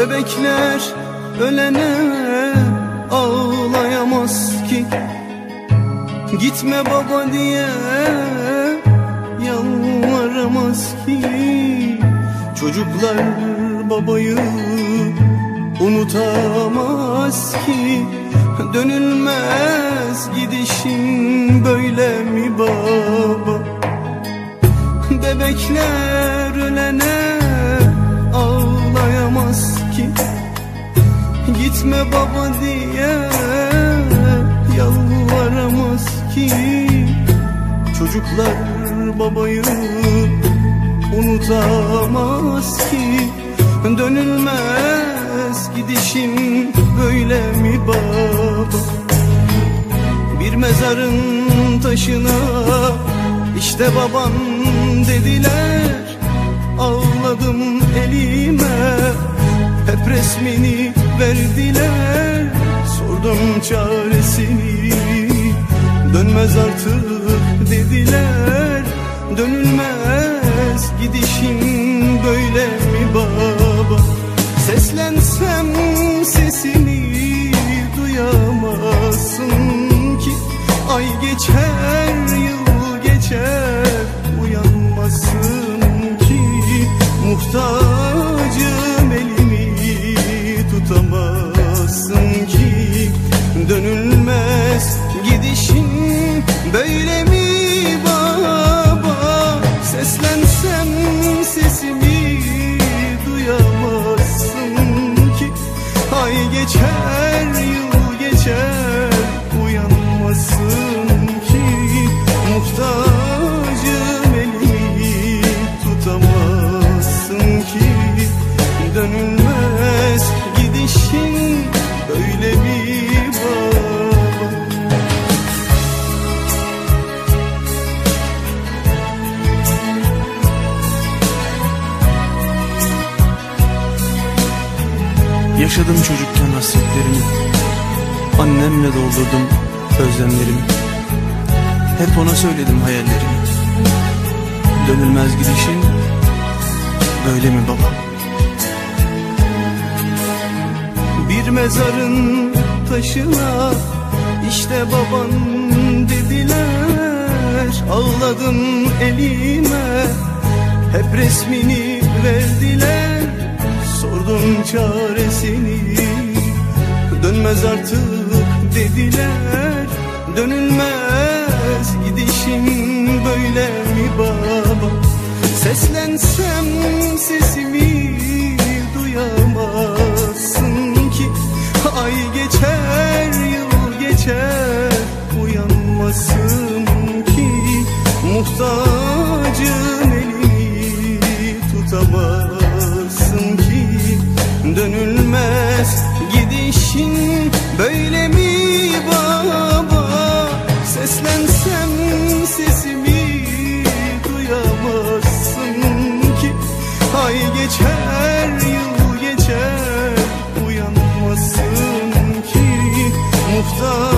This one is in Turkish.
Bebekler ölene ağlayamaz ki. Gitme baba diye yalvaramaz ki. Çocuklar babayı unutamaz ki. Dönülmez gidişin böyle mi baba? Bebekler ki Gitme baba diye yalvaramaz ki. Çocuklar babayı unutamaz ki. Dönülmez gidişim böyle mi baba? Bir mezarın taşına işte baban dediler Ağladım elime hep resmini verdiler Sordum çaresini. Dönmez artık dediler Dönülmez gidişin böyle mi baba? Seslensem sesini duyamazsın ki. Ay geçer yıl geçer böyle mi baba? Seslensem sesimi duyamazsın ki. Ay geçer Yaşadım çocukken hasretlerimi Annemle doldurdum özlemlerimi. Hep ona söyledim hayallerimi. Dönülmez gidişin böyle mi baba? Bir mezarın taşına işte baban dediler. Ağladım elime hep resmini verdiler Sordum çaresini. Dönmez artık dediler Dönülmez gidişin böyle mi baba? Seslensem sesimi duyamazsın ki. Ay geçer yıl geçer uyanmasın böyle mi baba? Seslensem sesimi duyamazsın ki. Ay geçer yıl geçer uyanmasın ki. Muhtaç